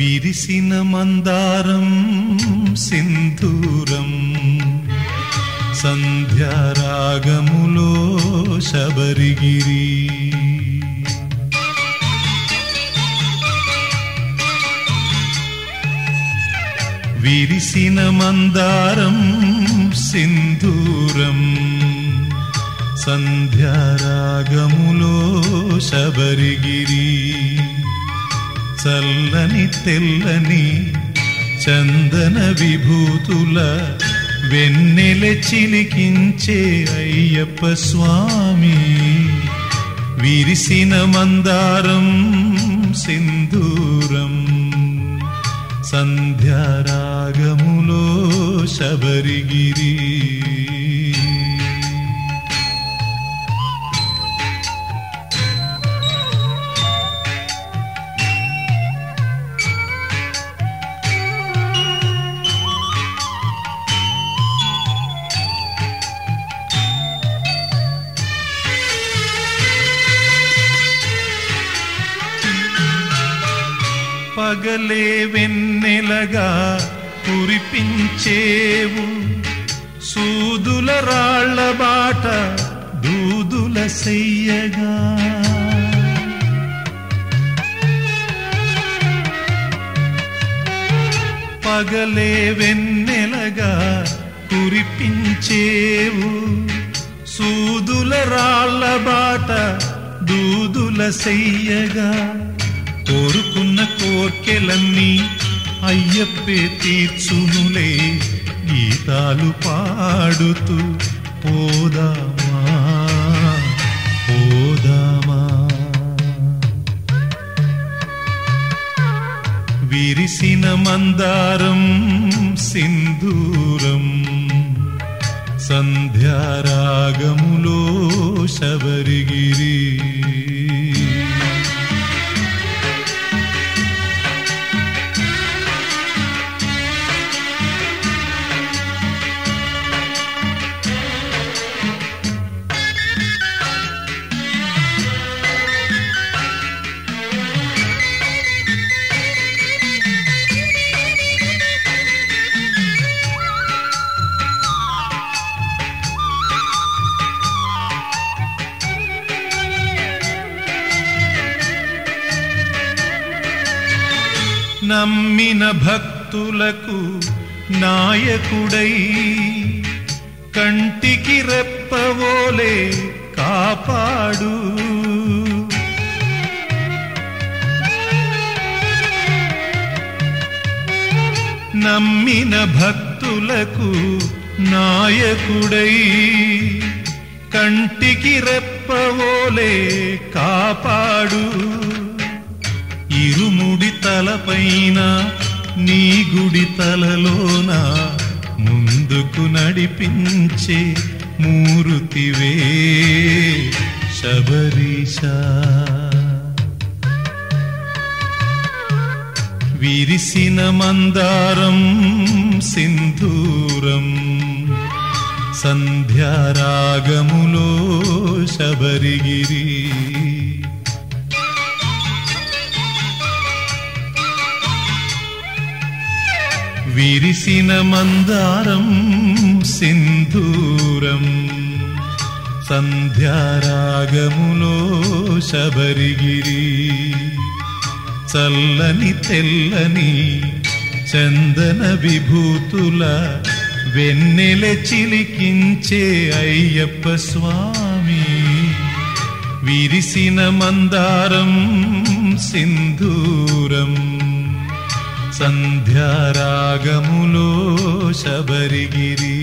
విరిసిన మందారం సింధూరం సంధ్యారాగములో శబరిగిరి విరిసిన మందారం సింధూరం సంధ్యారాగములో శబరిగిరి చల్లని తెల్లని చందన విభూతుల వెన్నెల చిలికించే అయ్యప్ప స్వామి. విరిసిన మందారం సింధూరం సంధ్యారాగములో శబరిగిరి. పగలే వెన్నెలగా కురిపించేవు. సూదుల రాళ్ళ బాట దూదుల సెయ్యగా. పగలే వెన్నెలగా కురిపించేవు. సూదుల రాళ్ళ బాట దూదుల సెయ్యగా. కోరుకున్న కోర్కెలన్నీ అయ్యప్పే తీర్చునులే. గీతాలు పాడుతూ పోదామా? పోదామా? విరిసిన మందారం సింధూరం సంధ్యారాగములో శబరిగిరి. నమ్మిన భక్తులకు నాయకుడై కంటికి రెప్పవోలే కాపాడు. నమ్మిన భక్తులకు నాయకుడై కంటికి రెప్పవోలే కాపాడు. ఇరుముడి తలపైన నీ గుడి తలలోన ముందుకు నడిపించే మూరుతివే శబరీష. విరిసిన మందారం సింధూరం సంధ్యారాగములో శబరిగిరి. విరిసిన మందారం సింధూరం సంధ్యారాగములో శబరిగిరి చల్లని తెల్లని చందన విభూతుల వెన్నెల చిలికించే అయ్యప్ప స్వామి. విరిసిన మందారం సింధూరం. సంధ్యారాగములో శబరిగిరి.